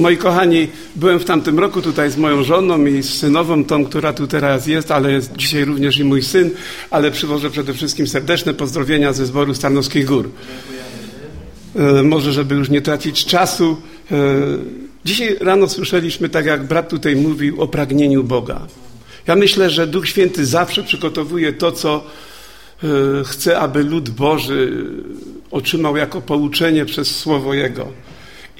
Moi kochani, byłem w tamtym roku tutaj z moją żoną i z synową, tą, która tu teraz jest, ale jest dzisiaj również i mój syn, ale przywożę przede wszystkim serdeczne pozdrowienia ze zboru Starnowskich Gór. E, może, żeby już nie tracić czasu. E, dzisiaj rano słyszeliśmy, tak jak brat tutaj mówił, o pragnieniu Boga. Ja myślę, że Duch Święty zawsze przygotowuje to, co e, chce, aby lud Boży otrzymał jako pouczenie przez Słowo Jego.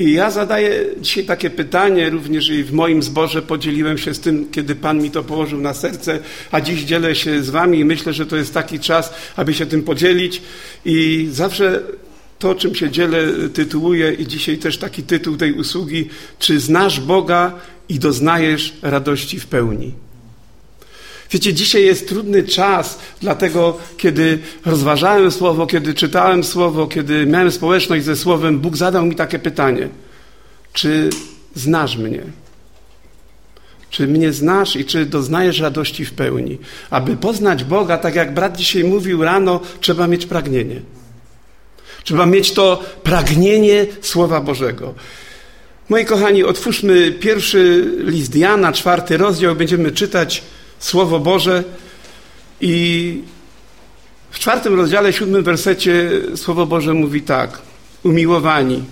I ja zadaję dzisiaj takie pytanie, również i w moim zborze podzieliłem się z tym, kiedy Pan mi to położył na serce, a dziś dzielę się z Wami i myślę, że to jest taki czas, aby się tym podzielić. I zawsze to, czym się dzielę, tytułuję i dzisiaj też taki tytuł tej usługi, czy znasz Boga i doznajesz radości w pełni. Wiecie, dzisiaj jest trudny czas, dlatego kiedy rozważałem Słowo, kiedy czytałem Słowo, kiedy miałem społeczność ze Słowem, Bóg zadał mi takie pytanie. Czy znasz mnie? Czy mnie znasz i czy doznajesz radości w pełni? Aby poznać Boga, tak jak brat dzisiaj mówił rano, trzeba mieć pragnienie. Trzeba mieć to pragnienie Słowa Bożego. Moi kochani, otwórzmy pierwszy list Jana, czwarty rozdział, będziemy czytać Słowo Boże i w czwartym rozdziale, siódmym wersecie Słowo Boże mówi tak. Umiłowani,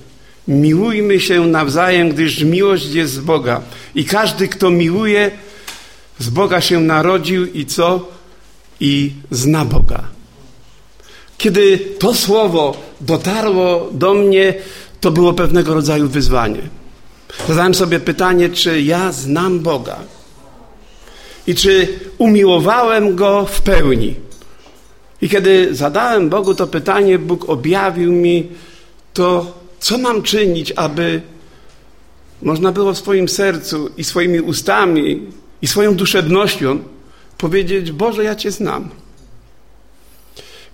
miłujmy się nawzajem, gdyż miłość jest z Boga. I każdy, kto miłuje, z Boga się narodził i co? I zna Boga. Kiedy to słowo dotarło do mnie, to było pewnego rodzaju wyzwanie. Zadałem sobie pytanie, czy ja znam Boga i czy umiłowałem Go w pełni. I kiedy zadałem Bogu to pytanie, Bóg objawił mi to, co mam czynić, aby można było w swoim sercu i swoimi ustami i swoją duszebnością powiedzieć: Boże, ja Cię znam.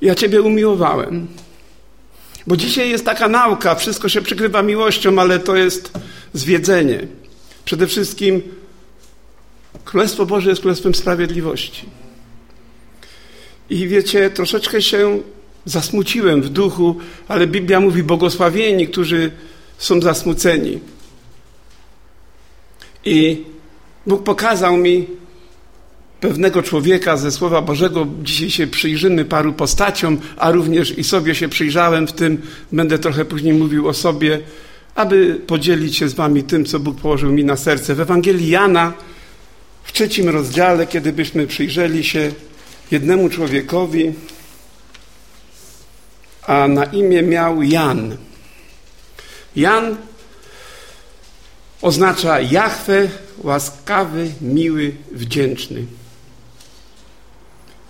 Ja Ciebie umiłowałem. Bo dzisiaj jest taka nauka, wszystko się przykrywa miłością, ale to jest zwiedzenie. Przede wszystkim Królestwo Boże jest Królestwem Sprawiedliwości. I wiecie, troszeczkę się zasmuciłem w duchu, ale Biblia mówi błogosławieni, którzy są zasmuceni. I Bóg pokazał mi pewnego człowieka ze Słowa Bożego. Dzisiaj się przyjrzymy paru postaciom, a również i sobie się przyjrzałem w tym. Będę trochę później mówił o sobie, aby podzielić się z wami tym, co Bóg położył mi na serce. W Ewangelii Jana trzecim rozdziale, kiedy byśmy przyjrzeli się jednemu człowiekowi, a na imię miał Jan. Jan oznacza Jachwę, łaskawy, miły, wdzięczny.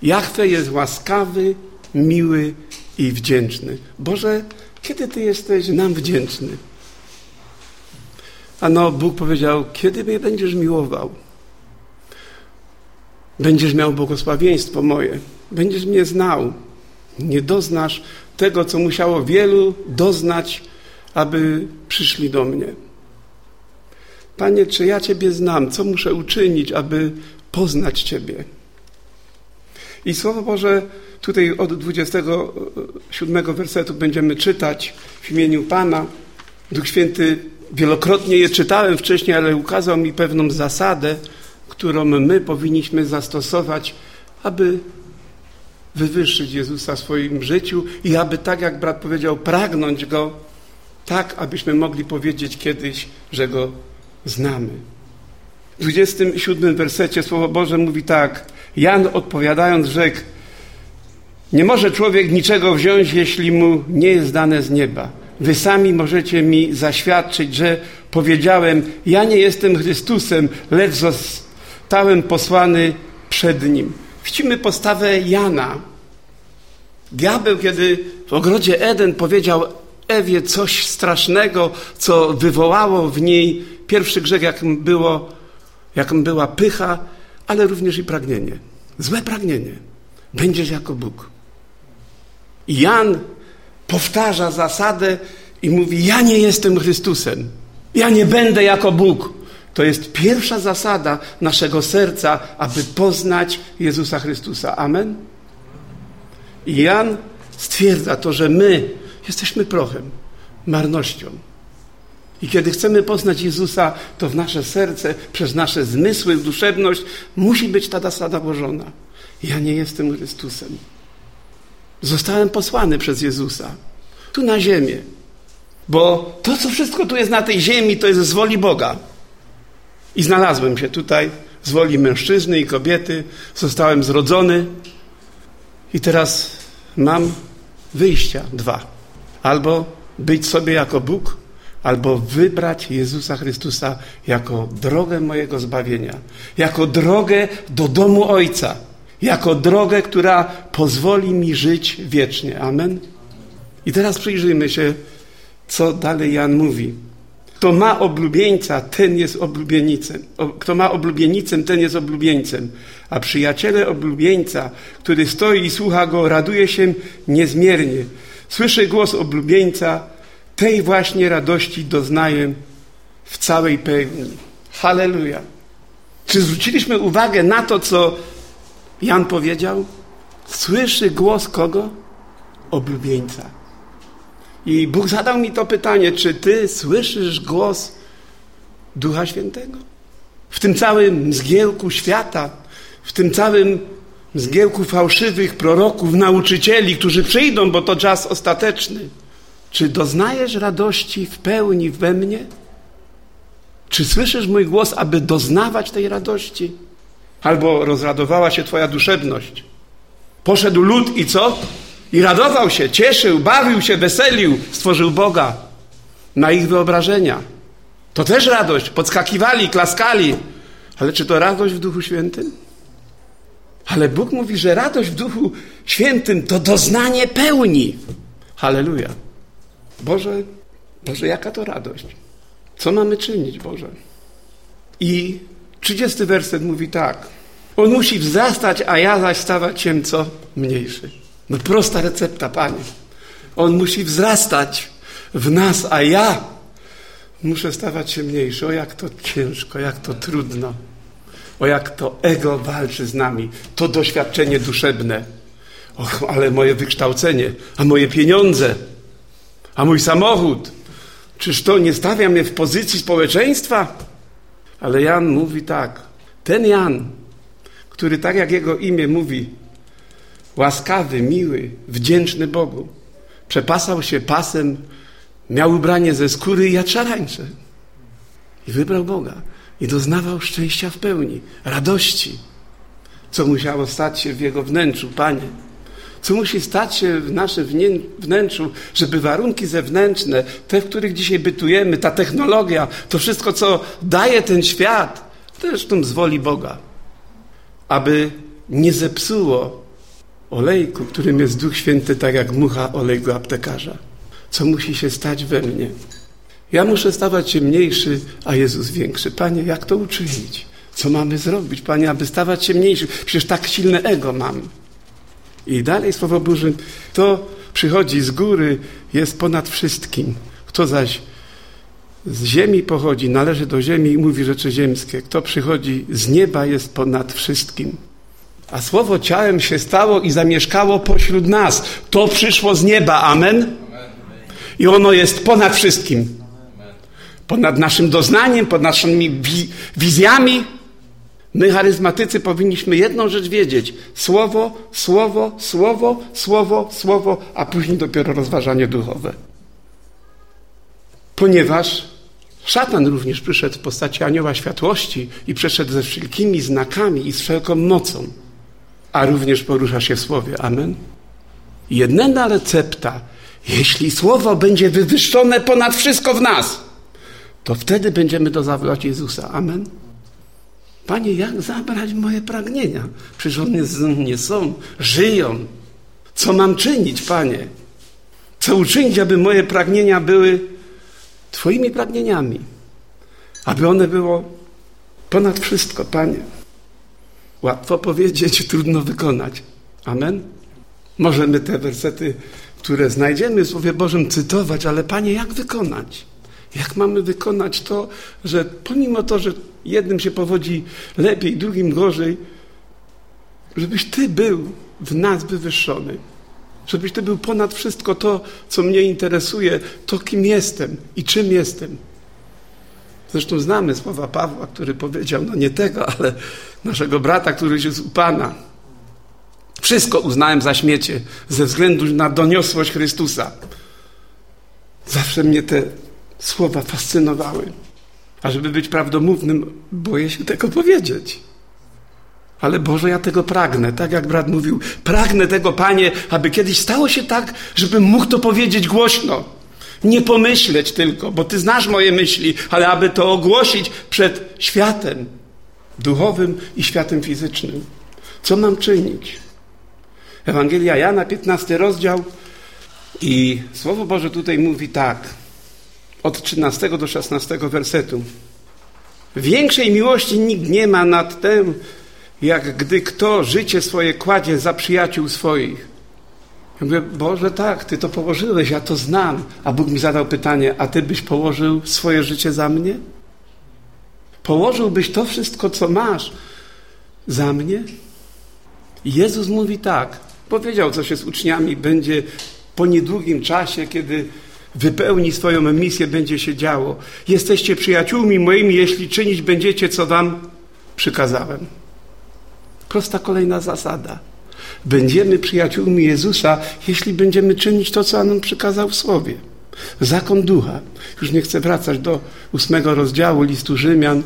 Jachwę jest łaskawy, miły i wdzięczny. Boże, kiedy Ty jesteś nam wdzięczny? Ano, Bóg powiedział, kiedy mnie będziesz miłował? Będziesz miał błogosławieństwo moje, będziesz mnie znał. Nie doznasz tego, co musiało wielu doznać, aby przyszli do mnie. Panie, czy ja Ciebie znam? Co muszę uczynić, aby poznać Ciebie? I Słowo Boże tutaj od 27 wersetu będziemy czytać w imieniu Pana. Duch Święty wielokrotnie je czytałem wcześniej, ale ukazał mi pewną zasadę, którą my powinniśmy zastosować, aby wywyższyć Jezusa w swoim życiu i aby, tak jak brat powiedział, pragnąć Go, tak abyśmy mogli powiedzieć kiedyś, że Go znamy. W 27 wersecie Słowo Boże mówi tak. Jan odpowiadając rzekł, nie może człowiek niczego wziąć, jeśli mu nie jest dane z nieba. Wy sami możecie mi zaświadczyć, że powiedziałem, ja nie jestem Chrystusem, lecz zostałem posłany przed Nim. Widzimy postawę Jana. Diabeł, kiedy w ogrodzie Eden powiedział Ewie coś strasznego, co wywołało w niej pierwszy grzech, jakim, było, jakim była pycha, ale również i pragnienie. Złe pragnienie. Będziesz jako Bóg. I Jan powtarza zasadę i mówi: Ja nie jestem Chrystusem. Ja nie będę jako Bóg. To jest pierwsza zasada naszego serca, aby poznać Jezusa Chrystusa. Amen? I Jan stwierdza to, że my jesteśmy prochem, marnością. I kiedy chcemy poznać Jezusa, to w nasze serce, przez nasze zmysły, duszebność musi być ta zasada włożona. Ja nie jestem Chrystusem. Zostałem posłany przez Jezusa. Tu na ziemię. Bo to, co wszystko tu jest na tej ziemi, to jest z woli Boga. I znalazłem się tutaj z woli mężczyzny i kobiety. Zostałem zrodzony. I teraz mam wyjścia dwa. Albo być sobie jako Bóg, albo wybrać Jezusa Chrystusa jako drogę mojego zbawienia, jako drogę do domu Ojca, jako drogę, która pozwoli mi żyć wiecznie. Amen. I teraz przyjrzyjmy się, co dalej Jan mówi. Kto ma oblubieńca, ten jest oblubienicem. Kto ma oblubienicem, ten jest oblubieńcem. A przyjaciele oblubieńca, który stoi i słucha go, raduje się niezmiernie. Słyszy głos oblubieńca, tej właśnie radości doznaję w całej pełni. Halleluja. Czy zwróciliśmy uwagę na to, co Jan powiedział? Słyszy głos kogo? Oblubieńca. I Bóg zadał mi to pytanie, czy ty słyszysz głos Ducha Świętego? W tym całym mzgiełku świata, w tym całym mzgiełku fałszywych proroków, nauczycieli, którzy przyjdą, bo to czas ostateczny. Czy doznajesz radości w pełni we mnie? Czy słyszysz mój głos, aby doznawać tej radości? Albo rozradowała się Twoja duszebność. Poszedł lud i co? I radował się, cieszył, bawił się, weselił, stworzył Boga na ich wyobrażenia. To też radość. Podskakiwali, klaskali. Ale czy to radość w Duchu Świętym? Ale Bóg mówi, że radość w Duchu Świętym to doznanie pełni. Halleluja. Boże, Boże, jaka to radość. Co mamy czynić, Boże? I 30 werset mówi tak. On musi wzrastać, a ja zaś stawać się co? Mniejszy. No prosta recepta, Panie. On musi wzrastać w nas, a ja muszę stawać się mniejszy. O jak to ciężko, jak to trudno. O jak to ego walczy z nami. To doświadczenie duszebne. Och, ale moje wykształcenie, a moje pieniądze, a mój samochód. Czyż to nie stawia mnie w pozycji społeczeństwa? Ale Jan mówi tak. Ten Jan, który tak jak jego imię mówi, łaskawy, miły, wdzięczny Bogu. Przepasał się pasem, miał ubranie ze skóry jaczarańcze. I wybrał Boga. I doznawał szczęścia w pełni, radości. Co musiało stać się w jego wnętrzu, Panie? Co musi stać się w naszym wnętrzu, żeby warunki zewnętrzne, te, w których dzisiaj bytujemy, ta technologia, to wszystko, co daje ten świat, zresztą z woli Boga, aby nie zepsuło olejku, którym jest Duch Święty, tak jak mucha olejku aptekarza. Co musi się stać we mnie? Ja muszę stawać się mniejszy, a Jezus większy. Panie, jak to uczynić? Co mamy zrobić, Panie, aby stawać się mniejszy? Przecież tak silne ego mam. I dalej Słowo Boże, to przychodzi z góry, jest ponad wszystkim. Kto zaś z ziemi pochodzi, należy do ziemi i mówi rzeczy ziemskie. Kto przychodzi z nieba, jest ponad wszystkim. A słowo ciałem się stało i zamieszkało pośród nas. To przyszło z nieba. Amen. I ono jest ponad wszystkim. Ponad naszym doznaniem, ponad naszymi wizjami. My, charyzmatycy, powinniśmy jedną rzecz wiedzieć. Słowo, słowo, słowo, słowo, słowo, a później dopiero rozważanie duchowe. Ponieważ szatan również przyszedł w postaci anioła światłości i przeszedł ze wszelkimi znakami i z wszelką mocą a również porusza się w Słowie. Amen. Jedna recepta, jeśli Słowo będzie wywyższone ponad wszystko w nas, to wtedy będziemy dozawać Jezusa. Amen. Panie, jak zabrać moje pragnienia? Przecież one nie są, żyją. Co mam czynić, Panie? Co uczynić, aby moje pragnienia były Twoimi pragnieniami? Aby one było ponad wszystko, Panie. Łatwo powiedzieć, trudno wykonać. Amen? Możemy te wersety, które znajdziemy w Słowie Bożym, cytować, ale Panie, jak wykonać? Jak mamy wykonać to, że pomimo to, że jednym się powodzi lepiej, drugim gorzej, żebyś Ty był w nas wywyższony. Żebyś Ty był ponad wszystko to, co mnie interesuje, to kim jestem i czym jestem. Zresztą znamy słowa Pawła, który powiedział, no nie tego, ale naszego brata, który jest u Pana. Wszystko uznałem za śmiecie ze względu na doniosłość Chrystusa. Zawsze mnie te słowa fascynowały. A żeby być prawdomównym, boję się tego powiedzieć. Ale Boże, ja tego pragnę, tak jak brat mówił. Pragnę tego, Panie, aby kiedyś stało się tak, żebym mógł to powiedzieć głośno. Nie pomyśleć tylko, bo Ty znasz moje myśli, ale aby to ogłosić przed światem duchowym i światem fizycznym. Co mam czynić? Ewangelia Jana, 15 rozdział i Słowo Boże tutaj mówi tak, od 13 do 16 wersetu. Większej miłości nikt nie ma nad tym, jak gdy kto życie swoje kładzie za przyjaciół swoich. Ja mówię, Boże, tak, Ty to położyłeś, ja to znam. A Bóg mi zadał pytanie, a Ty byś położył swoje życie za mnie? Położyłbyś to wszystko, co masz za mnie? Jezus mówi tak, powiedział, co się z uczniami będzie po niedługim czasie, kiedy wypełni swoją misję, będzie się działo. Jesteście przyjaciółmi moimi, jeśli czynić będziecie, co wam przykazałem. Prosta kolejna zasada. Będziemy przyjaciółmi Jezusa, jeśli będziemy czynić to, co On przykazał w Słowie. Zakon ducha. Już nie chcę wracać do ósmego rozdziału listu Rzymian,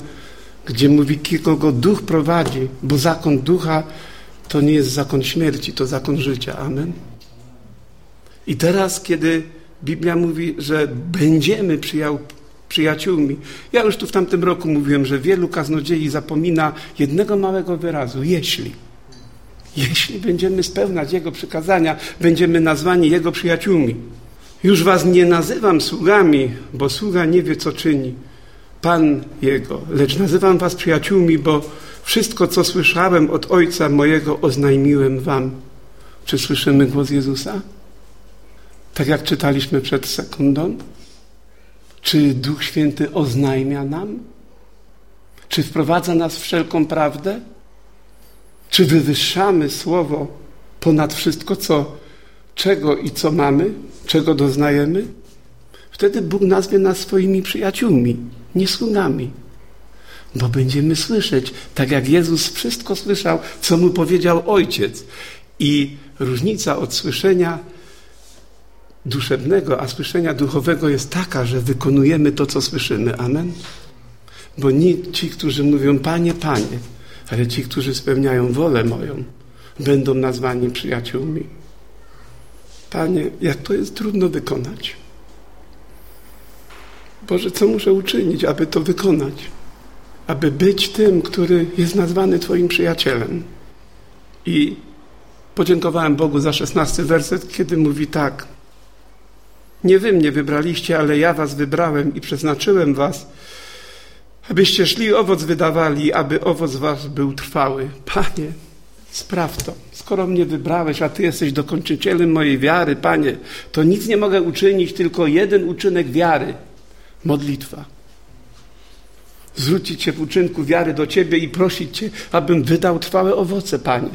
gdzie mówi, kogo duch prowadzi, bo zakon ducha to nie jest zakon śmierci, to zakon życia. Amen. I teraz, kiedy Biblia mówi, że będziemy przyjał, przyjaciółmi. Ja już tu w tamtym roku mówiłem, że wielu kaznodziei zapomina jednego małego wyrazu, jeśli. Jeśli będziemy spełniać Jego przykazania, będziemy nazwani Jego przyjaciółmi. Już was nie nazywam sługami, bo sługa nie wie, co czyni. Pan Jego, lecz nazywam was przyjaciółmi, bo wszystko, co słyszałem od Ojca mojego, oznajmiłem wam. Czy słyszymy głos Jezusa? Tak jak czytaliśmy przed sekundą? Czy Duch Święty oznajmia nam? Czy wprowadza nas w wszelką prawdę? Czy wywyższamy Słowo ponad wszystko, co, czego i co mamy, czego doznajemy? Wtedy Bóg nazwie nas swoimi przyjaciółmi, nie sługami. Bo będziemy słyszeć, tak jak Jezus wszystko słyszał, co mu powiedział Ojciec. I różnica od słyszenia duszewnego, a słyszenia duchowego jest taka, że wykonujemy to, co słyszymy. Amen? Bo nie ci, którzy mówią Panie, Panie, ale ci, którzy spełniają wolę moją, będą nazwani przyjaciółmi. Panie, jak to jest trudno wykonać. Boże, co muszę uczynić, aby to wykonać? Aby być tym, który jest nazwany Twoim przyjacielem. I podziękowałem Bogu za szesnasty werset, kiedy mówi tak. Nie wy mnie wybraliście, ale ja was wybrałem i przeznaczyłem was, abyście szli owoc wydawali, aby owoc was był trwały. Panie, spraw to. Skoro mnie wybrałeś, a Ty jesteś dokończycielem mojej wiary, Panie, to nic nie mogę uczynić, tylko jeden uczynek wiary. Modlitwa. Zwrócić się w uczynku wiary do Ciebie i prosić Cię, abym wydał trwałe owoce, Panie.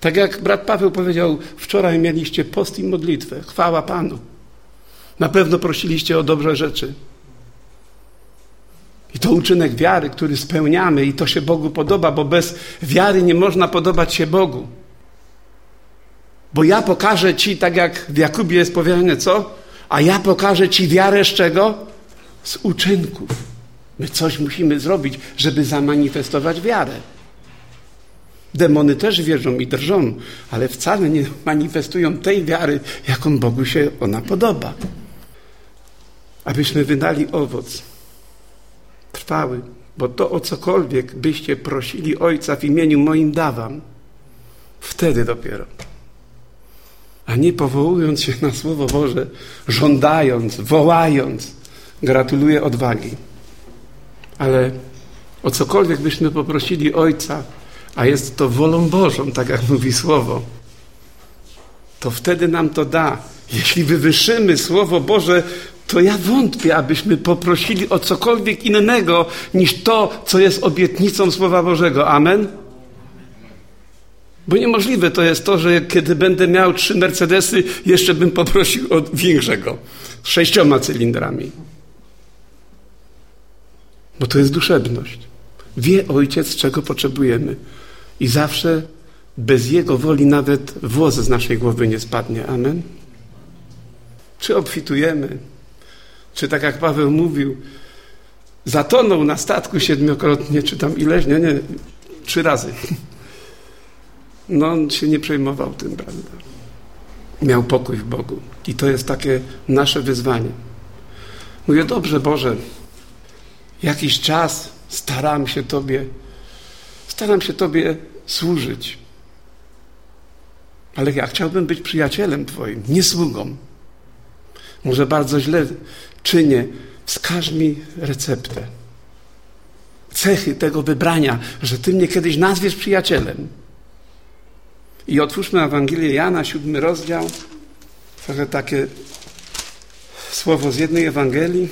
Tak jak brat Paweł powiedział, wczoraj mieliście post i modlitwę. Chwała Panu. Na pewno prosiliście o dobre rzeczy. I to uczynek wiary, który spełniamy, i to się Bogu podoba, bo bez wiary nie można podobać się Bogu. Bo ja pokażę Ci, tak jak w Jakubie jest powiedziane, co? A ja pokażę Ci wiarę z czego? Z uczynków. My coś musimy zrobić, żeby zamanifestować wiarę. Demony też wierzą i drżą, ale wcale nie manifestują tej wiary, jaką Bogu się ona podoba abyśmy wydali owoc trwały, bo to o cokolwiek byście prosili Ojca w imieniu moim dawam, wtedy dopiero. A nie powołując się na Słowo Boże, żądając, wołając, gratuluję odwagi. Ale o cokolwiek byśmy poprosili Ojca, a jest to wolą Bożą, tak jak mówi Słowo, to wtedy nam to da. Jeśli wywyższymy Słowo Boże to ja wątpię, abyśmy poprosili o cokolwiek innego niż to, co jest obietnicą Słowa Bożego. Amen? Bo niemożliwe to jest to, że kiedy będę miał trzy Mercedesy, jeszcze bym poprosił o większego, z sześcioma cylindrami. bo to jest duszebność. Wie Ojciec, czego potrzebujemy i zawsze bez Jego woli nawet włos z naszej głowy nie spadnie. Amen. Czy obfitujemy, czy tak jak Paweł mówił, zatonął na statku siedmiokrotnie, czy tam ileś, nie, nie, trzy razy. No on się nie przejmował tym, prawda? Miał pokój w Bogu. I to jest takie nasze wyzwanie. Mówię, dobrze Boże, jakiś czas staram się Tobie, staram się Tobie służyć. Ale ja chciałbym być przyjacielem Twoim, nie sługą. Może bardzo źle czynię. Wskaż mi receptę. Cechy tego wybrania, że Ty mnie kiedyś nazwiesz przyjacielem. I otwórzmy Ewangelię Jana, siódmy rozdział. Trochę takie słowo z jednej Ewangelii.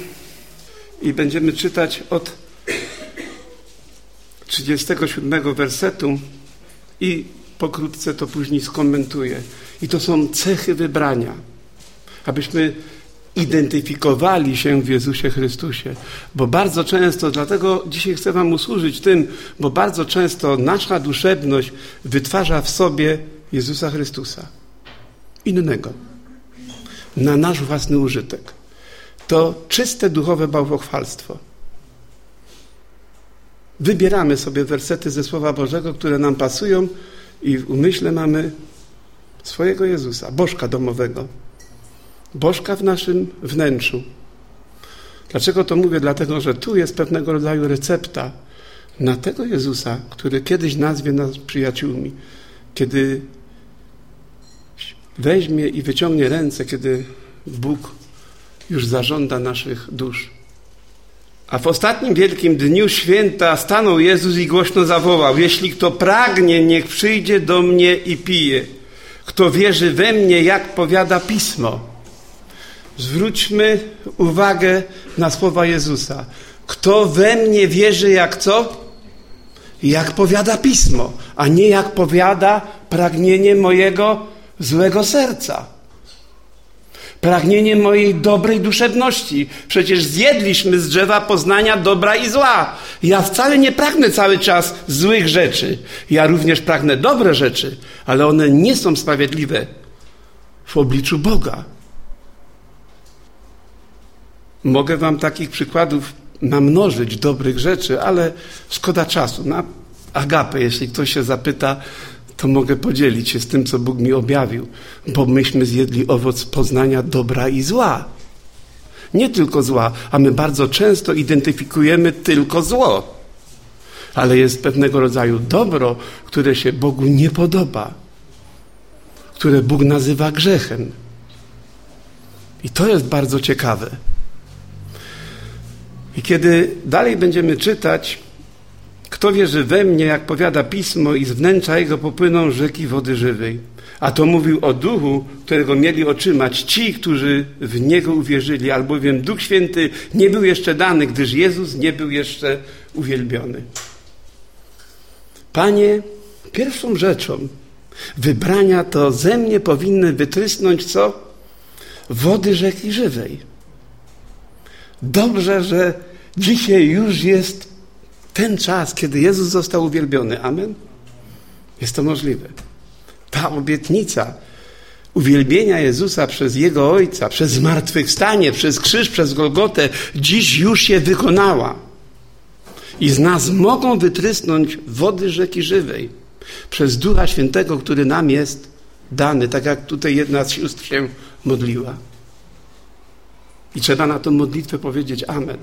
I będziemy czytać od 37 wersetu i pokrótce to później skomentuję. I to są cechy wybrania, abyśmy identyfikowali się w Jezusie Chrystusie. Bo bardzo często, dlatego dzisiaj chcę Wam usłużyć tym, bo bardzo często nasza duszebność wytwarza w sobie Jezusa Chrystusa. Innego. Na nasz własny użytek. To czyste duchowe bałwochwalstwo. Wybieramy sobie wersety ze Słowa Bożego, które nam pasują i w umyśle mamy swojego Jezusa, Bożka domowego Bożka w naszym wnętrzu. Dlaczego to mówię? Dlatego, że tu jest pewnego rodzaju recepta na tego Jezusa, który kiedyś nazwie nas przyjaciółmi, kiedy weźmie i wyciągnie ręce, kiedy Bóg już zażąda naszych dusz. A w ostatnim wielkim dniu święta stanął Jezus i głośno zawołał: Jeśli kto pragnie, niech przyjdzie do mnie i pije. Kto wierzy we mnie, jak powiada pismo. Zwróćmy uwagę na słowa Jezusa. Kto we mnie wierzy jak co? Jak powiada pismo, a nie jak powiada pragnienie mojego złego serca. Pragnienie mojej dobrej duszewności. Przecież zjedliśmy z drzewa poznania dobra i zła. Ja wcale nie pragnę cały czas złych rzeczy. Ja również pragnę dobre rzeczy, ale one nie są sprawiedliwe w obliczu Boga. Mogę Wam takich przykładów namnożyć dobrych rzeczy, ale szkoda czasu. Na agapę, jeśli ktoś się zapyta, to mogę podzielić się z tym, co Bóg mi objawił, bo myśmy zjedli owoc poznania dobra i zła. Nie tylko zła, a my bardzo często identyfikujemy tylko zło. Ale jest pewnego rodzaju dobro, które się Bogu nie podoba, które Bóg nazywa grzechem. I to jest bardzo ciekawe. I kiedy dalej będziemy czytać, kto wierzy we mnie, jak powiada pismo, i z wnętrza jego popłyną rzeki wody żywej. A to mówił o duchu, którego mieli otrzymać ci, którzy w niego uwierzyli, albowiem Duch Święty nie był jeszcze dany, gdyż Jezus nie był jeszcze uwielbiony. Panie, pierwszą rzeczą wybrania to ze mnie powinny wytrysnąć co? Wody rzeki żywej. Dobrze, że dzisiaj już jest ten czas, kiedy Jezus został uwielbiony. Amen? Jest to możliwe. Ta obietnica uwielbienia Jezusa przez Jego Ojca, przez zmartwychwstanie, przez krzyż, przez Golgotę, dziś już się wykonała. I z nas mogą wytrysnąć wody rzeki żywej przez Ducha Świętego, który nam jest dany, tak jak tutaj jedna z sióstr się modliła. I trzeba na tę modlitwę powiedzieć Amen.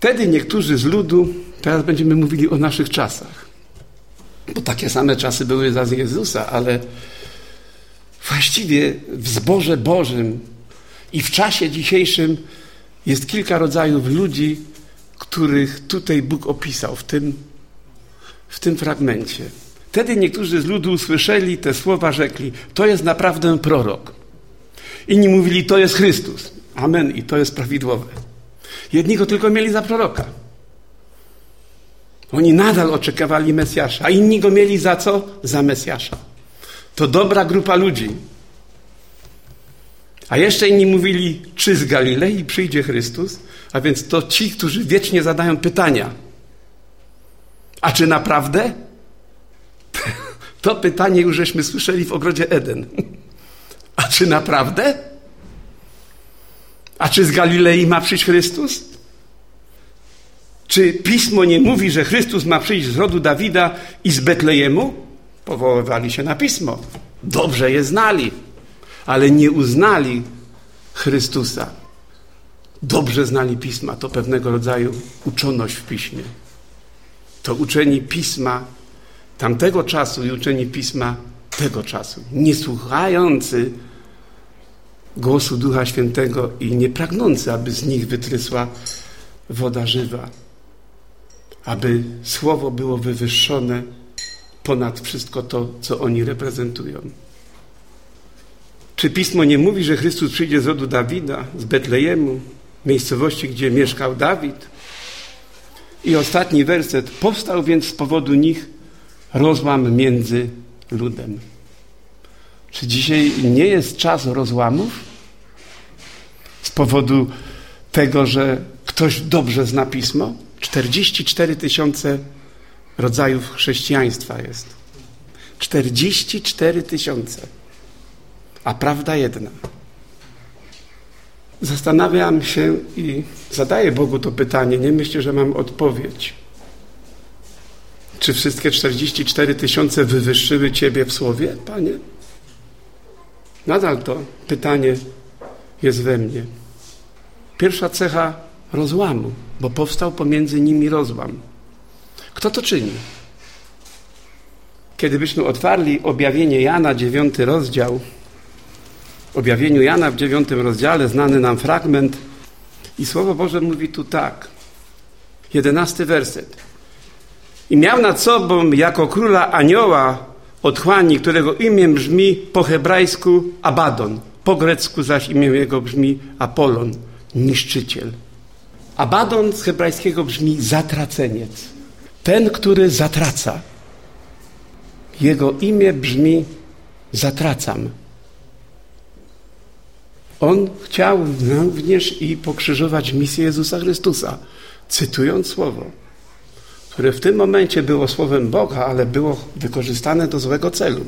Wtedy niektórzy z ludu, teraz będziemy mówili o naszych czasach, bo takie same czasy były za Jezusa, ale właściwie w zborze Bożym i w czasie dzisiejszym jest kilka rodzajów ludzi, których tutaj Bóg opisał w tym, w tym fragmencie. Wtedy niektórzy z ludu usłyszeli te słowa, rzekli: To jest naprawdę prorok. Inni mówili, to jest Chrystus. Amen. I to jest prawidłowe. Jedni go tylko mieli za proroka. Oni nadal oczekiwali Mesjasza, a inni go mieli za co? Za Mesjasza. To dobra grupa ludzi. A jeszcze inni mówili, czy z Galilei przyjdzie Chrystus? A więc to ci, którzy wiecznie zadają pytania. A czy naprawdę? To pytanie już żeśmy słyszeli w ogrodzie Eden. A czy naprawdę? A czy z Galilei ma przyjść Chrystus? Czy pismo nie mówi, że Chrystus ma przyjść z rodu Dawida i z Betlejemu? Powoływali się na pismo. Dobrze je znali, ale nie uznali Chrystusa. Dobrze znali pisma, to pewnego rodzaju uczoność w piśmie. To uczeni pisma tamtego czasu i uczeni pisma tego czasu, nie słuchający głosu Ducha Świętego i nie pragnący, aby z nich wytrysła woda żywa, aby słowo było wywyższone ponad wszystko to, co oni reprezentują. Czy pismo nie mówi, że Chrystus przyjdzie z rodu Dawida, z Betlejemu, miejscowości, gdzie mieszkał Dawid? I ostatni werset. Powstał więc z powodu nich rozłam między ludem. Czy dzisiaj nie jest czas rozłamów? Z powodu tego, że ktoś dobrze zna pismo? 44 tysiące rodzajów chrześcijaństwa jest. 44 tysiące. A prawda jedna. Zastanawiam się i zadaję Bogu to pytanie. Nie myślę, że mam odpowiedź. Czy wszystkie 44 tysiące wywyższyły Ciebie w słowie, Panie? Nadal to pytanie jest we mnie. Pierwsza cecha rozłamu, bo powstał pomiędzy nimi rozłam. Kto to czyni? Kiedybyśmy otwarli objawienie Jana, dziewiąty rozdział, objawieniu Jana w dziewiątym rozdziale, znany nam fragment, i Słowo Boże mówi tu tak. Jedenasty werset. I miał nad sobą jako króla anioła otchłani, którego imię brzmi po hebrajsku Abaddon, po grecku zaś imię jego brzmi Apollon, niszczyciel. Abaddon z hebrajskiego brzmi zatraceniec. Ten, który zatraca. Jego imię brzmi zatracam. On chciał również i pokrzyżować misję Jezusa Chrystusa, cytując słowo które w tym momencie było słowem Boga, ale było wykorzystane do złego celu.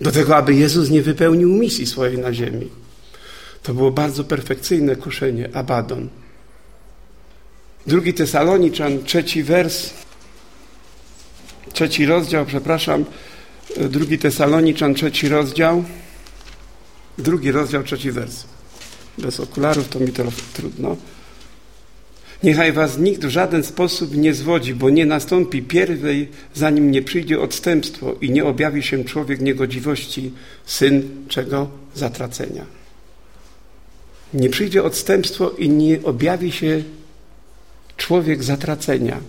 Do tego, aby Jezus nie wypełnił misji swojej na ziemi. To było bardzo perfekcyjne kuszenie, Abaddon. Drugi Tesaloniczan, trzeci wers, trzeci rozdział, przepraszam, drugi Tesaloniczan, trzeci rozdział, drugi rozdział, trzeci wers. Bez okularów to mi to trudno. Niechaj was nikt w żaden sposób nie zwodzi, bo nie nastąpi pierwej, zanim nie przyjdzie odstępstwo i nie objawi się człowiek niegodziwości, syn czego? Zatracenia. Nie przyjdzie odstępstwo i nie objawi się człowiek zatracenia,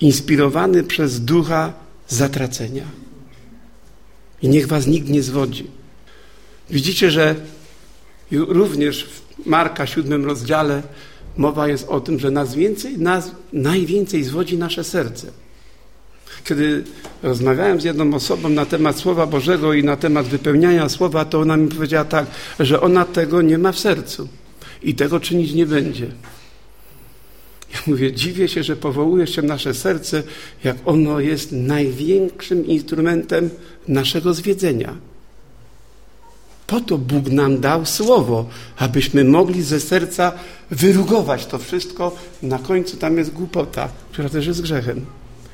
inspirowany przez ducha zatracenia. I niech was nikt nie zwodzi. Widzicie, że również w Marka siódmym rozdziale mowa jest o tym, że nas więcej, nas najwięcej zwodzi nasze serce. Kiedy rozmawiałem z jedną osobą na temat Słowa Bożego i na temat wypełniania Słowa, to ona mi powiedziała tak, że ona tego nie ma w sercu i tego czynić nie będzie. Ja mówię, dziwię się, że powołujesz się nasze serce, jak ono jest największym instrumentem naszego zwiedzenia. Po to Bóg nam dał słowo, abyśmy mogli ze serca wyrugować to wszystko. Na końcu tam jest głupota, która też jest grzechem.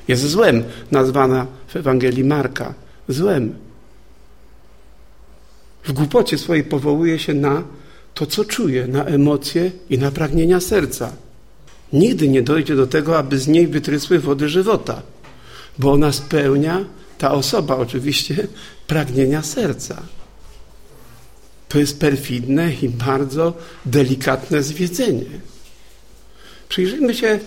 Jest złem, nazwana w Ewangelii Marka. Złem. W głupocie swojej powołuje się na to, co czuje, na emocje i na pragnienia serca. Nigdy nie dojdzie do tego, aby z niej wytrysły wody żywota, bo ona spełnia, ta osoba oczywiście, pragnienia serca. To jest perfidne i bardzo delikatne zwiedzenie. Przyjrzyjmy się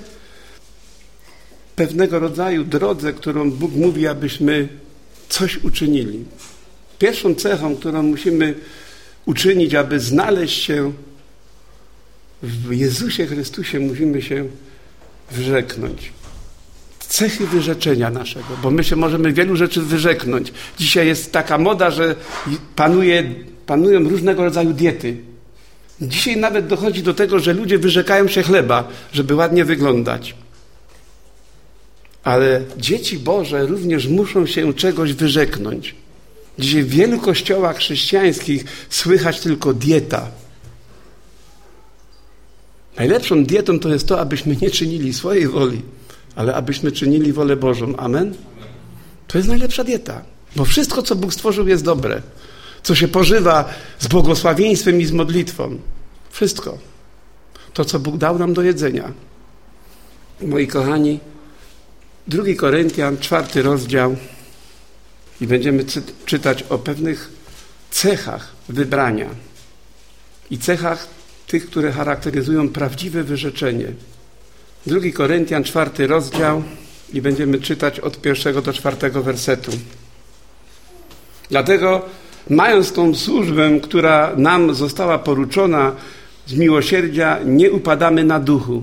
pewnego rodzaju drodze, którą Bóg mówi, abyśmy coś uczynili. Pierwszą cechą, którą musimy uczynić, aby znaleźć się w Jezusie Chrystusie, musimy się wyrzeknąć. Cechy wyrzeczenia naszego, bo my się możemy wielu rzeczy wyrzeknąć. Dzisiaj jest taka moda, że panuje panują różnego rodzaju diety. Dzisiaj nawet dochodzi do tego, że ludzie wyrzekają się chleba, żeby ładnie wyglądać. Ale dzieci Boże również muszą się czegoś wyrzeknąć. Dzisiaj w wielu kościołach chrześcijańskich słychać tylko dieta. Najlepszą dietą to jest to, abyśmy nie czynili swojej woli, ale abyśmy czynili wolę Bożą. Amen? To jest najlepsza dieta, bo wszystko, co Bóg stworzył, jest dobre. Co się pożywa z błogosławieństwem i z modlitwą. Wszystko. To, co Bóg dał nam do jedzenia. Moi kochani, drugi Koryntian, czwarty rozdział i będziemy czytać o pewnych cechach wybrania i cechach tych, które charakteryzują prawdziwe wyrzeczenie. Drugi Koryntian, czwarty rozdział i będziemy czytać od pierwszego do czwartego wersetu. Dlatego, mając tą służbę, która nam została poruczona z miłosierdzia, nie upadamy na duchu.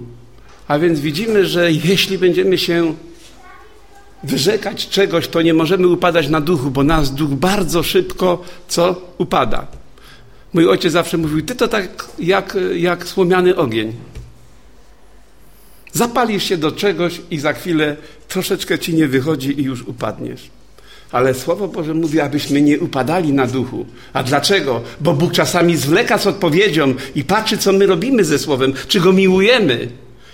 A więc widzimy, że jeśli będziemy się wyrzekać czegoś, to nie możemy upadać na duchu, bo nas duch bardzo szybko co upada. Mój ojciec zawsze mówił, ty to tak jak, jak słomiany ogień. Zapalisz się do czegoś i za chwilę troszeczkę ci nie wychodzi i już upadniesz. Ale Słowo Boże mówi, abyśmy nie upadali na duchu. A dlaczego? Bo Bóg czasami zwleka z odpowiedzią i patrzy, co my robimy ze Słowem, czy Go miłujemy.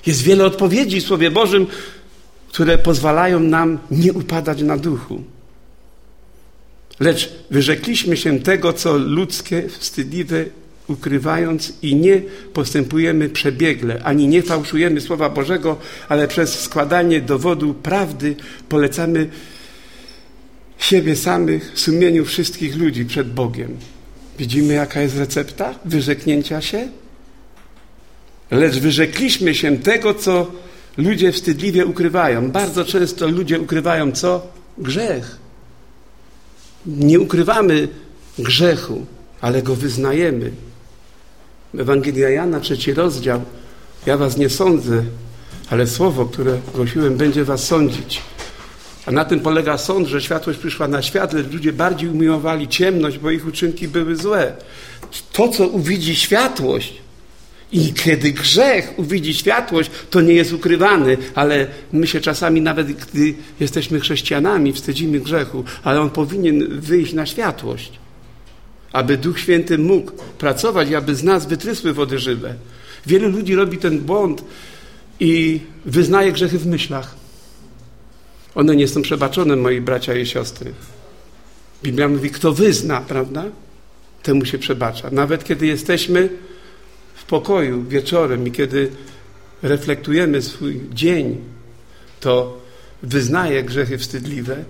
Jest wiele odpowiedzi w Słowie Bożym, które pozwalają nam nie upadać na duchu. Lecz wyrzekliśmy się tego, co ludzkie, wstydliwe, ukrywając i nie postępujemy przebiegle, ani nie fałszujemy Słowa Bożego, ale przez składanie dowodu prawdy polecamy siebie samych sumieniu wszystkich ludzi przed Bogiem. Widzimy, jaka jest recepta wyrzeknięcia się? Lecz wyrzekliśmy się tego, co ludzie wstydliwie ukrywają. Bardzo często ludzie ukrywają co? Grzech. Nie ukrywamy grzechu, ale go wyznajemy. Ewangelia Jana, trzeci rozdział. Ja was nie sądzę, ale słowo, które głosiłem, będzie was sądzić. A na tym polega sąd, że światłość przyszła na świat, lecz ludzie bardziej umiłowali ciemność, bo ich uczynki były złe. To, co uwidzi światłość, i kiedy grzech uwidzi światłość, to nie jest ukrywany, ale my się czasami, nawet gdy jesteśmy chrześcijanami, wstydzimy grzechu, ale on powinien wyjść na światłość, aby Duch Święty mógł pracować i aby z nas wytrysły wody żywe. Wielu ludzi robi ten błąd i wyznaje grzechy w myślach. One nie są przebaczone, moi bracia i siostry. Biblia mówi, kto wyzna, prawda? Temu się przebacza. Nawet kiedy jesteśmy w pokoju wieczorem i kiedy reflektujemy swój dzień, to wyznaję grzechy wstydliwe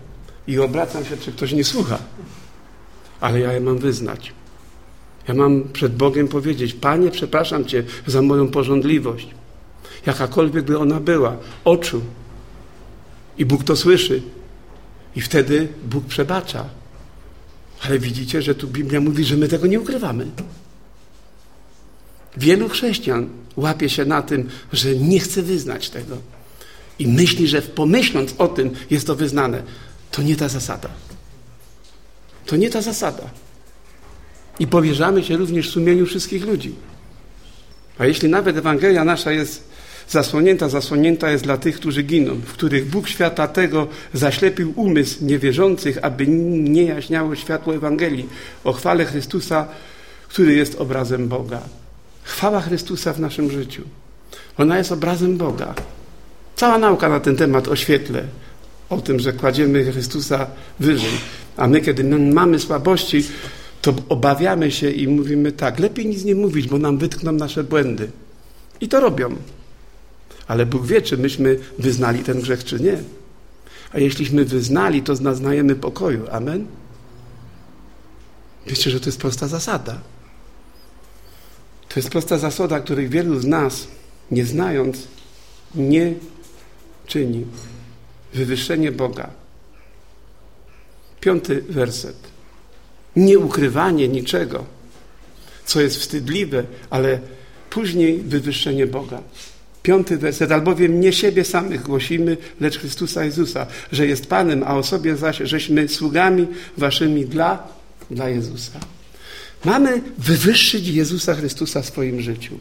i obracam się, czy ktoś nie słucha. Ale ja je mam wyznać. Ja mam przed Bogiem powiedzieć: Panie, przepraszam Cię za moją porządliwość. Jakakolwiek by ona była, oczu. I Bóg to słyszy. I wtedy Bóg przebacza. Ale widzicie, że tu Biblia mówi, że my tego nie ukrywamy. Wielu chrześcijan łapie się na tym, że nie chce wyznać tego. I myśli, że pomyśląc o tym jest to wyznane. To nie ta zasada. To nie ta zasada. I powierzamy się również sumieniu wszystkich ludzi. A jeśli nawet Ewangelia nasza jest zasłonięta, zasłonięta jest dla tych, którzy giną, w których Bóg świata tego zaślepił umysł niewierzących, aby nie jaśniało światło Ewangelii o chwale Chrystusa, który jest obrazem Boga. Chwała Chrystusa w naszym życiu. Ona jest obrazem Boga. Cała nauka na ten temat oświetlę. O tym, że kładziemy Chrystusa wyżej. A my, kiedy mamy słabości, to obawiamy się i mówimy tak, lepiej nic nie mówić, bo nam wytkną nasze błędy. I to robią. Ale Bóg wie, czy myśmy wyznali ten grzech, czy nie. A jeśliśmy wyznali, to znaznajemy pokoju. Amen? Wiecie, że to jest prosta zasada. To jest prosta zasada, której wielu z nas, nie znając, nie czyni. Wywyższenie Boga. Piąty werset. Nieukrywanie niczego, co jest wstydliwe, ale później wywyższenie Boga. Piąty werset. Albowiem nie siebie samych głosimy, lecz Chrystusa Jezusa, że jest Panem, a o sobie zaś, żeśmy sługami waszymi dla, dla Jezusa. Mamy wywyższyć Jezusa Chrystusa w swoim życiu.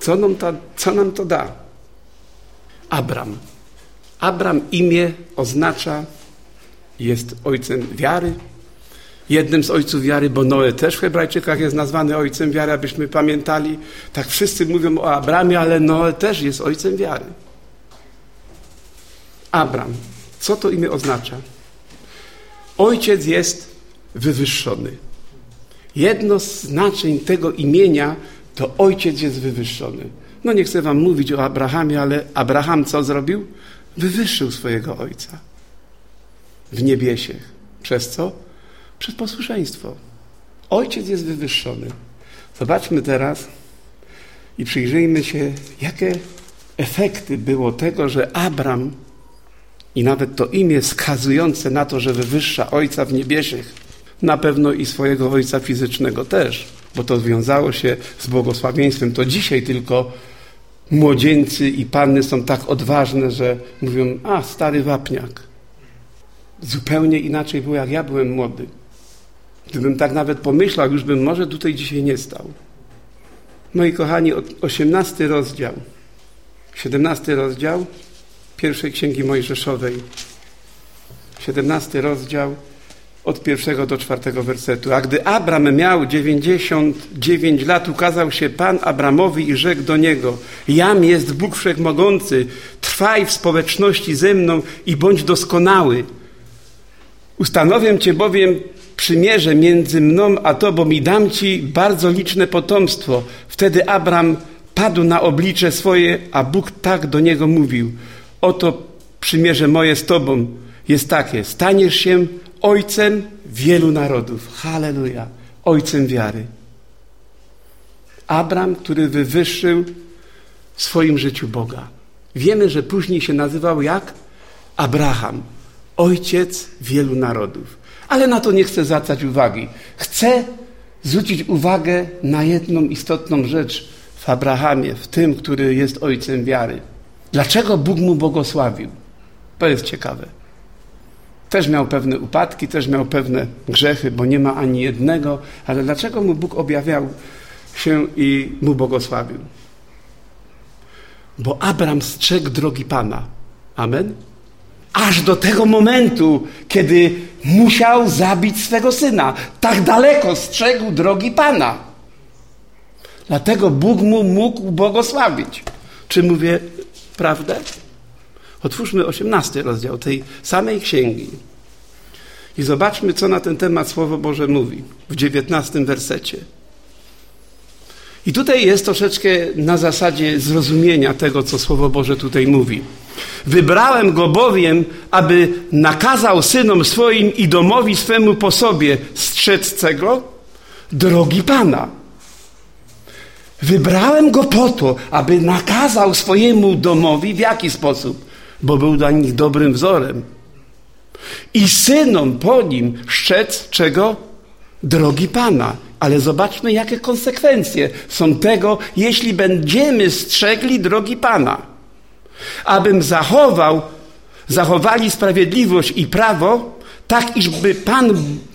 Co nam, to, co nam to da? Abram. Abram imię oznacza, jest ojcem wiary, jednym z ojców wiary, bo Noe też w Hebrajczykach jest nazwany ojcem wiary, abyśmy pamiętali. Tak wszyscy mówią o Abramie, ale Noe też jest ojcem wiary. Abram. Co to imię oznacza? Ojciec jest wywyższony. Jedno z znaczeń tego imienia to ojciec jest wywyższony. No nie chcę wam mówić o Abrahamie, ale Abraham co zrobił? Wywyższył swojego ojca w niebiesie. Przez co? Przez posłuszeństwo. Ojciec jest wywyższony. Zobaczmy teraz i przyjrzyjmy się, jakie efekty było tego, że Abram i nawet to imię wskazujące na to, że wywyższa Ojca w niebiesiech, na pewno i swojego Ojca fizycznego też, bo to związało się z błogosławieństwem. To dzisiaj tylko młodzieńcy i panny są tak odważne, że mówią, a stary wapniak. Zupełnie inaczej było, jak ja byłem młody. Gdybym tak nawet pomyślał, już bym może tutaj dzisiaj nie stał. Moi kochani, 18 rozdział, 17 rozdział pierwszej Księgi Mojżeszowej, 17 rozdział, od pierwszego do czwartego wersetu. A gdy Abram miał 99 lat, ukazał się Pan Abramowi i rzekł do niego: Jam jest Bóg Wszechmogący, trwaj w społeczności ze mną i bądź doskonały. Ustanowię Cię bowiem przymierze między mną a Tobą i dam Ci bardzo liczne potomstwo. Wtedy Abram padł na oblicze swoje, a Bóg tak do niego mówił: Oto przymierze moje z Tobą jest takie: staniesz się ojcem wielu narodów. Halleluja. Ojcem wiary. Abram, który wywyższył w swoim życiu Boga. Wiemy, że później się nazywał jak? Abraham. Ojciec wielu narodów. Ale na to nie chcę zwracać uwagi. Chcę zwrócić uwagę na jedną istotną rzecz w Abrahamie, w tym, który jest ojcem wiary. Dlaczego Bóg mu błogosławił? To jest ciekawe. Też miał pewne upadki, też miał pewne grzechy, bo nie ma ani jednego, ale dlaczego mu Bóg objawiał się i mu błogosławił? Bo Abram strzegł drogi Pana. Amen? Aż do tego momentu, kiedy musiał zabić swego syna. Tak daleko strzegł drogi Pana. Dlatego Bóg mu mógł błogosławić. Czy mówię prawdę? Otwórzmy 18 rozdział tej samej księgi i zobaczmy, co na ten temat Słowo Boże mówi w 19 wersecie. I tutaj jest troszeczkę na zasadzie zrozumienia tego, co Słowo Boże tutaj mówi. Wybrałem go bowiem, aby nakazał synom swoim i domowi swemu po sobie strzec czego? Drogi Pana. Wybrałem go po to, aby nakazał swojemu domowi w jaki sposób? Bo był dla nich dobrym wzorem. I synom po nim szczec czego? Drogi Pana. Ale zobaczmy, jakie konsekwencje są tego, jeśli będziemy strzegli drogi Pana. Abym zachował, zachowali sprawiedliwość i prawo, tak iżby Pan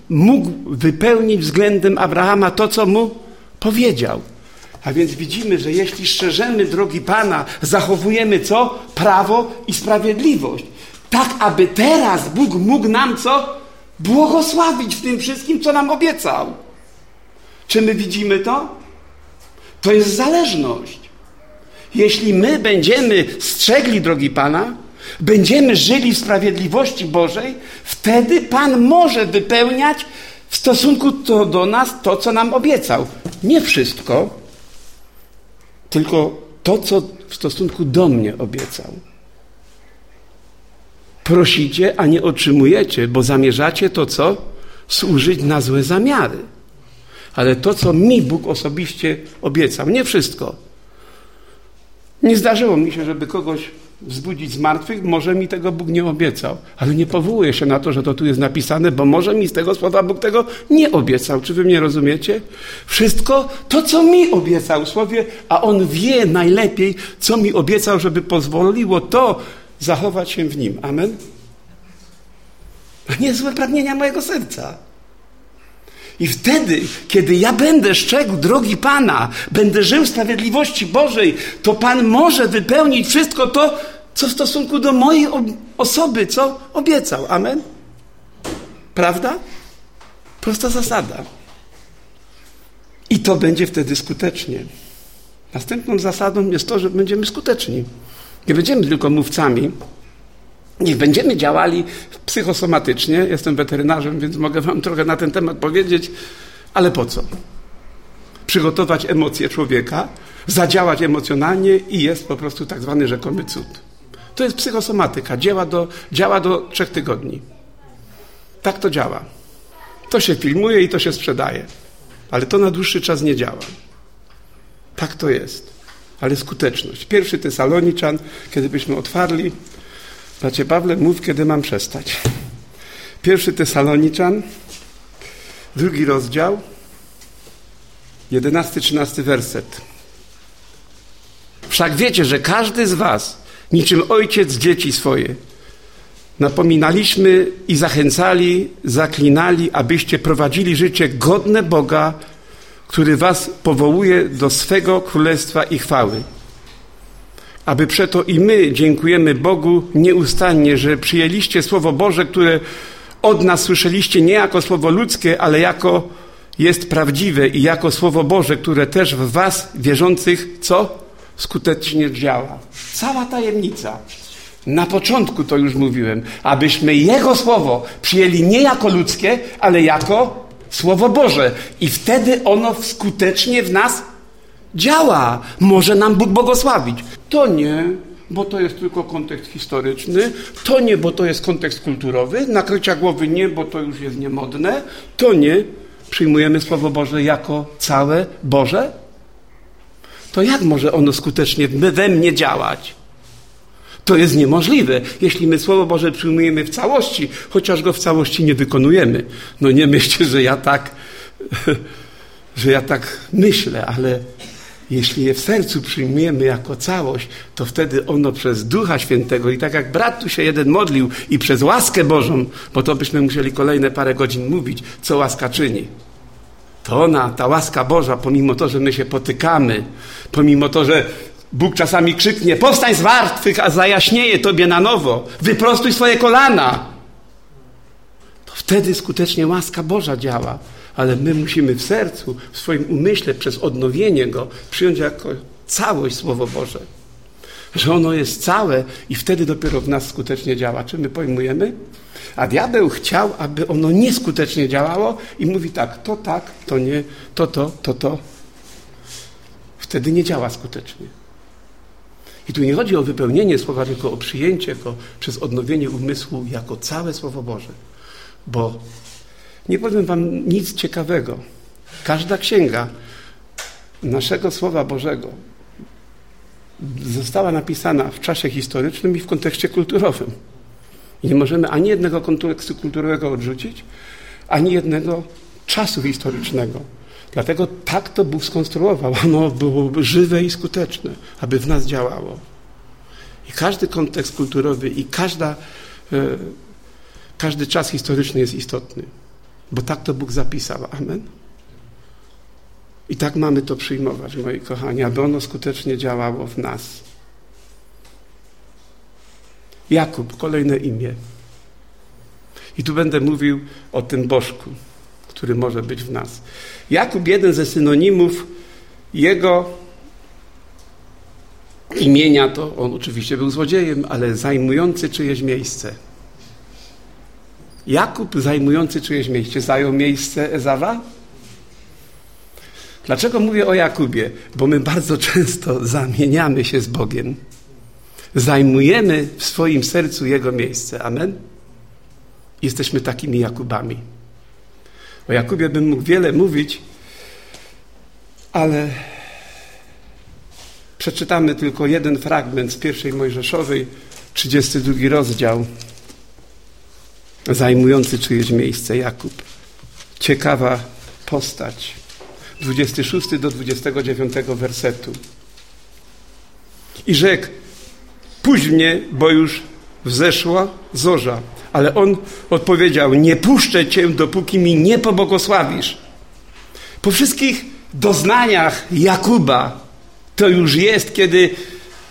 mógł wypełnić względem Abrahama to, co mu powiedział. A więc widzimy, że jeśli strzeżemy drogi Pana, zachowujemy co? Prawo i sprawiedliwość. Tak, aby teraz Bóg mógł nam co? Błogosławić w tym wszystkim, co nam obiecał. Czy my widzimy to? To jest zależność. Jeśli my będziemy strzegli drogi Pana, będziemy żyli w sprawiedliwości Bożej, wtedy Pan może wypełniać w stosunku to do nas to, co nam obiecał. Nie wszystko, tylko to, co w stosunku do mnie obiecał. Prosicie, a nie otrzymujecie, bo zamierzacie to co? Służyć na złe zamiary. Ale to, co mi Bóg osobiście obiecał, nie wszystko. Nie zdarzyło mi się, żeby kogoś wzbudzić z martwych, może mi tego Bóg nie obiecał, ale nie powołuję się na to, że to tu jest napisane, bo może mi z tego słowa Bóg tego nie obiecał. Czy wy mnie rozumiecie? Wszystko to, co mi obiecał słowie, a On wie najlepiej, co mi obiecał, żeby pozwoliło to zachować się w Nim. Amen? To nie złe pragnienia mojego serca. I wtedy, kiedy ja będę szczegł drogi Pana, będę żył w sprawiedliwości Bożej, to Pan może wypełnić wszystko to, co w stosunku do mojej osoby, co obiecał. Amen? Prawda? Prosta zasada. I to będzie wtedy skutecznie. Następną zasadą jest to, że będziemy skuteczni. Nie będziemy tylko mówcami, Niech będziemy działali psychosomatycznie. Jestem weterynarzem, więc mogę Wam trochę na ten temat powiedzieć, ale po co? Przygotować emocje człowieka, zadziałać emocjonalnie i jest po prostu tak zwany rzekomy cud. To jest psychosomatyka, działa do, działa do trzech tygodni. Tak to działa. To się filmuje i to się sprzedaje, ale to na dłuższy czas nie działa. Tak to jest. Ale skuteczność. Pierwszy Tesaloniczan, kiedy byśmy otwarli, Bracie Pawle, mów, kiedy mam przestać. Pierwszy Tesaloniczan, drugi rozdział, jedenasty, trzynasty werset. Wszak wiecie, że każdy z was, niczym ojciec dzieci swoje, napominaliśmy i zachęcali, zaklinali, abyście prowadzili życie godne Boga, który was powołuje do swego królestwa i chwały aby przeto i my dziękujemy Bogu nieustannie, że przyjęliście Słowo Boże, które od nas słyszeliście nie jako Słowo ludzkie, ale jako jest prawdziwe i jako Słowo Boże, które też w was wierzących co? Skutecznie działa. Cała tajemnica. Na początku to już mówiłem, abyśmy Jego Słowo przyjęli nie jako ludzkie, ale jako Słowo Boże. I wtedy ono skutecznie w nas działa. Może nam Bóg błogosławić. To nie, bo to jest tylko kontekst historyczny, to nie, bo to jest kontekst kulturowy, nakrycia głowy nie, bo to już jest niemodne, to nie. Przyjmujemy Słowo Boże jako całe Boże? To jak może ono skutecznie we mnie działać? To jest niemożliwe, jeśli my Słowo Boże przyjmujemy w całości, chociaż go w całości nie wykonujemy. No nie myślcie, że ja tak, że ja tak myślę, ale jeśli je w sercu przyjmiemy jako całość, to wtedy ono przez Ducha Świętego i tak jak brat tu się jeden modlił i przez łaskę Bożą, bo to byśmy musieli kolejne parę godzin mówić, co łaska czyni. To ona, ta łaska Boża, pomimo to, że my się potykamy, pomimo to, że Bóg czasami krzyknie, powstań z martwych, a zajaśnieje tobie na nowo, wyprostuj swoje kolana. To wtedy skutecznie łaska Boża działa ale my musimy w sercu, w swoim umyśle, przez odnowienie go, przyjąć jako całość Słowo Boże. Że ono jest całe i wtedy dopiero w nas skutecznie działa. Czy my pojmujemy? A diabeł chciał, aby ono nieskutecznie działało i mówi tak, to tak, to nie, to to, to to. Wtedy nie działa skutecznie. I tu nie chodzi o wypełnienie słowa, tylko o przyjęcie go przez odnowienie umysłu jako całe Słowo Boże. Bo nie powiem Wam nic ciekawego. Każda księga naszego Słowa Bożego została napisana w czasie historycznym i w kontekście kulturowym. I nie możemy ani jednego kontekstu kulturowego odrzucić, ani jednego czasu historycznego. Dlatego tak to Bóg skonstruował. Ono było żywe i skuteczne, aby w nas działało. I każdy kontekst kulturowy i każda, e, każdy czas historyczny jest istotny. Bo tak to Bóg zapisał. Amen. I tak mamy to przyjmować, moi kochani, aby ono skutecznie działało w nas. Jakub, kolejne imię. I tu będę mówił o tym bożku, który może być w nas. Jakub, jeden ze synonimów jego imienia, to on oczywiście był złodziejem, ale zajmujący czyjeś miejsce. Jakub zajmujący czyjeś miejsce zajął miejsce Ezawa? Dlaczego mówię o Jakubie? Bo my bardzo często zamieniamy się z Bogiem. Zajmujemy w swoim sercu Jego miejsce. Amen? Jesteśmy takimi Jakubami. O Jakubie bym mógł wiele mówić, ale przeczytamy tylko jeden fragment z pierwszej Mojżeszowej, 32 rozdział zajmujący czyjeś miejsce, Jakub. Ciekawa postać. 26 do 29 wersetu. I rzekł, puść mnie, bo już wzeszła zorza. Ale on odpowiedział, nie puszczę cię, dopóki mi nie pobłogosławisz. Po wszystkich doznaniach Jakuba to już jest, kiedy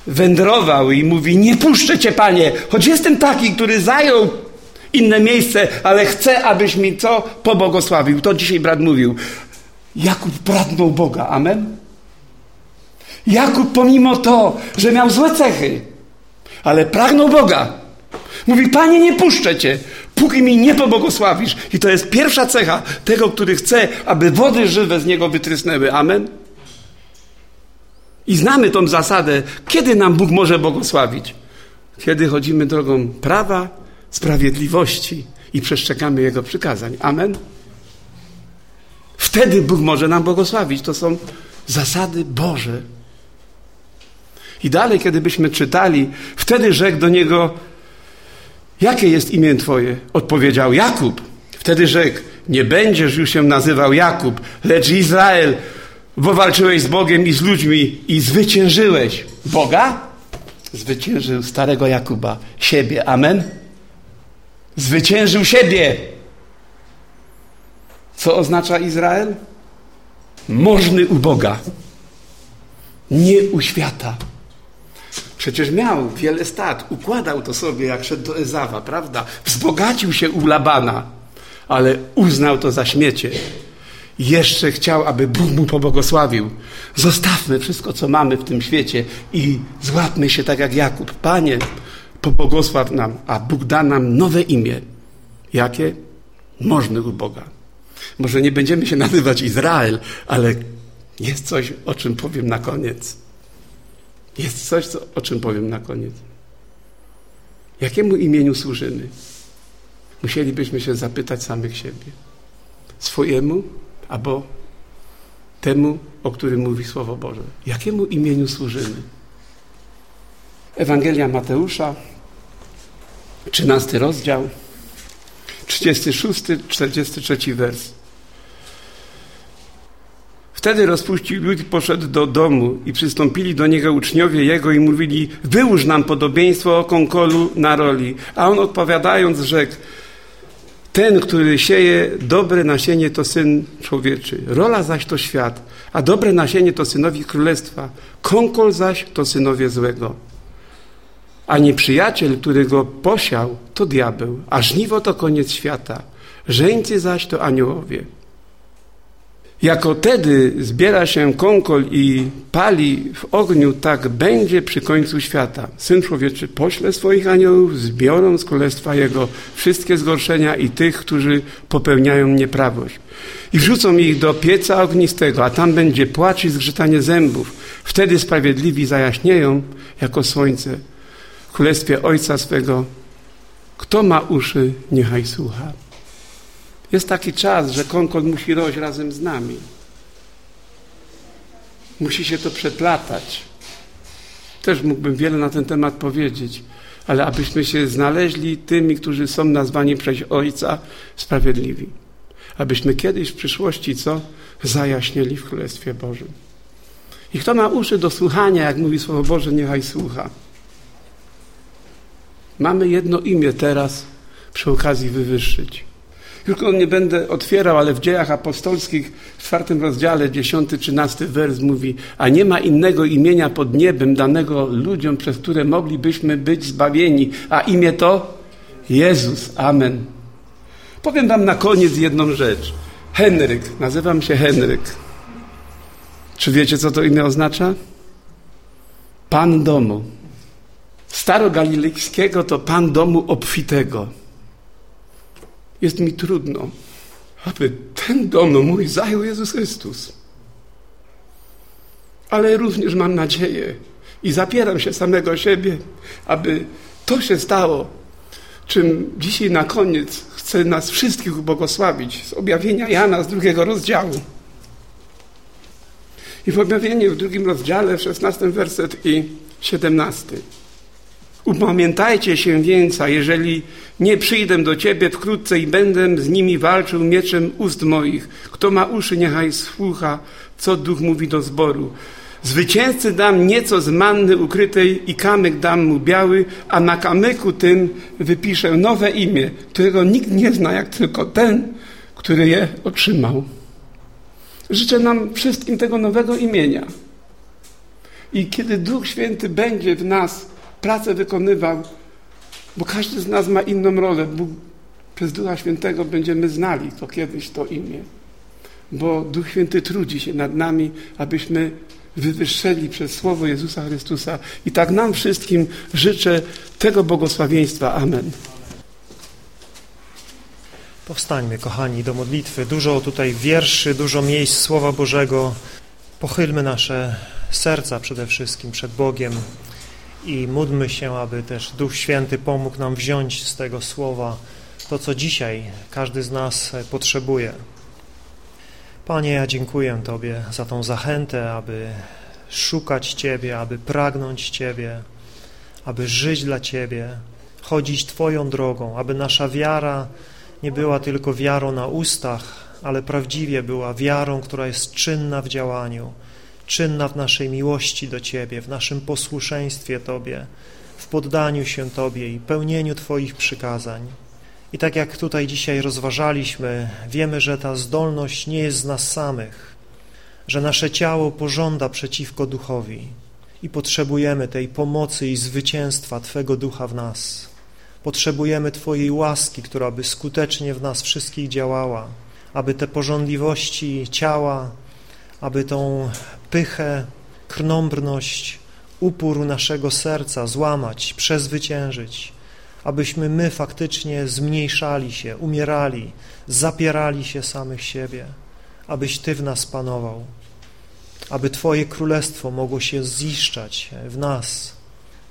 wędrował i mówi: Nie puszczę cię, panie, choć jestem taki, który zajął inne miejsce, ale chcę, abyś mi co pobłogosławił. To dzisiaj brat mówił. Jakub pragnął Boga. Amen. Jakub pomimo to, że miał złe cechy, ale pragnął Boga. Mówi, Panie, nie puszczę Cię, póki mi nie pobłogosławisz. I to jest pierwsza cecha tego, który chce, aby wody żywe z niego wytrysnęły. Amen. I znamy tą zasadę, kiedy nam Bóg może błogosławić. Kiedy chodzimy drogą prawa, sprawiedliwości i przestrzegamy Jego przykazań. Amen. Wtedy Bóg może nam błogosławić. To są zasady Boże. I dalej, kiedy byśmy czytali, wtedy rzekł do niego, jakie jest imię Twoje? Odpowiedział Jakub. Wtedy rzekł, nie będziesz już się nazywał Jakub, lecz Izrael, bo walczyłeś z Bogiem i z ludźmi i zwyciężyłeś. Boga? Zwyciężył starego Jakuba, siebie. Amen? Zwyciężył siebie. Co oznacza Izrael? Możny u Boga, nie u świata. Przecież miał wiele stad, układał to sobie, jak szedł do Ezawa, prawda? Wzbogacił się u Labana, ale uznał to za śmiecie. Jeszcze chciał, aby Bóg mu pobłogosławił. Zostawmy wszystko, co mamy w tym świecie i złapmy się tak jak Jakub. Panie, pobłogosław nam, a Bóg da nam nowe imię. Jakie? Możny u Boga. Może nie będziemy się nazywać Izrael, ale jest coś, o czym powiem na koniec. Jest coś, co, o czym powiem na koniec. Jakiemu imieniu służymy? Musielibyśmy się zapytać samych siebie. Swojemu albo temu, o którym mówi Słowo Boże. Jakiemu imieniu służymy? Ewangelia Mateusza, 13 rozdział, 36, 43 wers. Wtedy rozpuścił lud i poszedł do domu i przystąpili do niego uczniowie jego i mówili, wyłóż nam podobieństwo o konkolu na roli. A on odpowiadając rzekł, ten, który sieje dobre nasienie, to Syn Człowieczy. Rola zaś to świat, a dobre nasienie to synowi królestwa. Konkol zaś to synowie złego. A nieprzyjaciel, który go posiał, to diabeł, a żniwo to koniec świata. Żeńcy zaś to aniołowie. Jako tedy zbiera się konkol i pali w ogniu, tak będzie przy końcu świata. Syn człowieczy pośle swoich aniołów, zbiorą z królestwa Jego wszystkie zgorszenia i tych, którzy popełniają nieprawość. I wrzucą ich do pieca ognistego, a tam będzie płacz i zgrzytanie zębów. Wtedy sprawiedliwi zajaśnieją jako słońce królestwie Ojca swego. Kto ma uszy, niechaj słucha. Jest taki czas, że Konkol musi rość razem z nami. Musi się to przeplatać. Też mógłbym wiele na ten temat powiedzieć, ale abyśmy się znaleźli tymi, którzy są nazwani przez Ojca sprawiedliwi. Abyśmy kiedyś w przyszłości co? Zajaśnieli w Królestwie Bożym. I kto ma uszy do słuchania, jak mówi Słowo Boże, niechaj słucha. Mamy jedno imię teraz przy okazji wywyższyć. Już go nie będę otwierał, ale w dziejach apostolskich w czwartym rozdziale, dziesiąty, trzynasty wers mówi, a nie ma innego imienia pod niebem danego ludziom, przez które moglibyśmy być zbawieni, a imię to Jezus. Amen. Powiem wam na koniec jedną rzecz. Henryk, nazywam się Henryk. Czy wiecie, co to imię oznacza? Pan domu. Starogalilejskiego to pan domu obfitego jest mi trudno, aby ten dom mój zajął Jezus Chrystus. Ale również mam nadzieję i zapieram się samego siebie, aby to się stało, czym dzisiaj na koniec chcę nas wszystkich ubłogosławić z objawienia Jana z drugiego rozdziału. I w objawieniu w drugim rozdziale, w szesnastym werset i siedemnasty. Upamiętajcie się więc, a jeżeli nie przyjdę do Ciebie wkrótce i będę z nimi walczył mieczem ust moich, kto ma uszy, niechaj słucha, co Duch mówi do zboru. Zwycięzcy dam nieco z manny ukrytej i kamyk dam mu biały, a na kamyku tym wypiszę nowe imię, którego nikt nie zna, jak tylko ten, który je otrzymał. Życzę nam wszystkim tego nowego imienia. I kiedy Duch Święty będzie w nas pracę wykonywał, bo każdy z nas ma inną rolę, Bóg przez Ducha Świętego będziemy znali to kiedyś to imię. Bo Duch Święty trudzi się nad nami, abyśmy wywyższeli przez Słowo Jezusa Chrystusa. I tak nam wszystkim życzę tego błogosławieństwa. Amen. Powstańmy, kochani, do modlitwy. Dużo tutaj wierszy, dużo miejsc Słowa Bożego. Pochylmy nasze serca przede wszystkim przed Bogiem i módlmy się, aby też Duch Święty pomógł nam wziąć z tego Słowa to, co dzisiaj każdy z nas potrzebuje. Panie, ja dziękuję Tobie za tą zachętę, aby szukać Ciebie, aby pragnąć Ciebie, aby żyć dla Ciebie, chodzić Twoją drogą, aby nasza wiara nie była tylko wiarą na ustach, ale prawdziwie była wiarą, która jest czynna w działaniu, czynna w naszej miłości do Ciebie, w naszym posłuszeństwie Tobie, w poddaniu się Tobie i pełnieniu Twoich przykazań. I tak jak tutaj dzisiaj rozważaliśmy, wiemy, że ta zdolność nie jest z nas samych, że nasze ciało pożąda przeciwko duchowi i potrzebujemy tej pomocy i zwycięstwa Twego ducha w nas. Potrzebujemy Twojej łaski, która by skutecznie w nas wszystkich działała, aby te porządliwości ciała, aby tą pychę, krnąbrność, upór naszego serca złamać, przezwyciężyć, abyśmy my faktycznie zmniejszali się, umierali, zapierali się samych siebie, abyś Ty w nas panował, aby Twoje królestwo mogło się ziszczać w nas,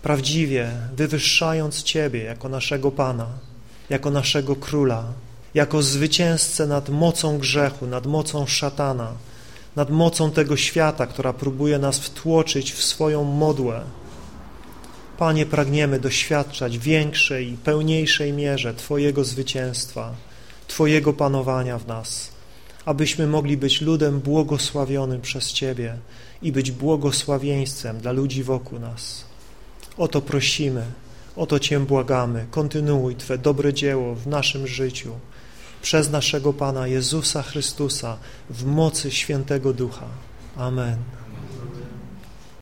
prawdziwie wywyższając Ciebie jako naszego Pana, jako naszego Króla, jako zwycięzcę nad mocą grzechu, nad mocą szatana, nad mocą tego świata, która próbuje nas wtłoczyć w swoją modłę, Panie, pragniemy doświadczać większej i pełniejszej mierze Twojego zwycięstwa, Twojego panowania w nas, abyśmy mogli być ludem błogosławionym przez Ciebie i być błogosławieństwem dla ludzi wokół nas. O to prosimy, o to Cię błagamy. Kontynuuj Twe dobre dzieło w naszym życiu przez naszego Pana Jezusa Chrystusa w mocy Świętego Ducha. Amen.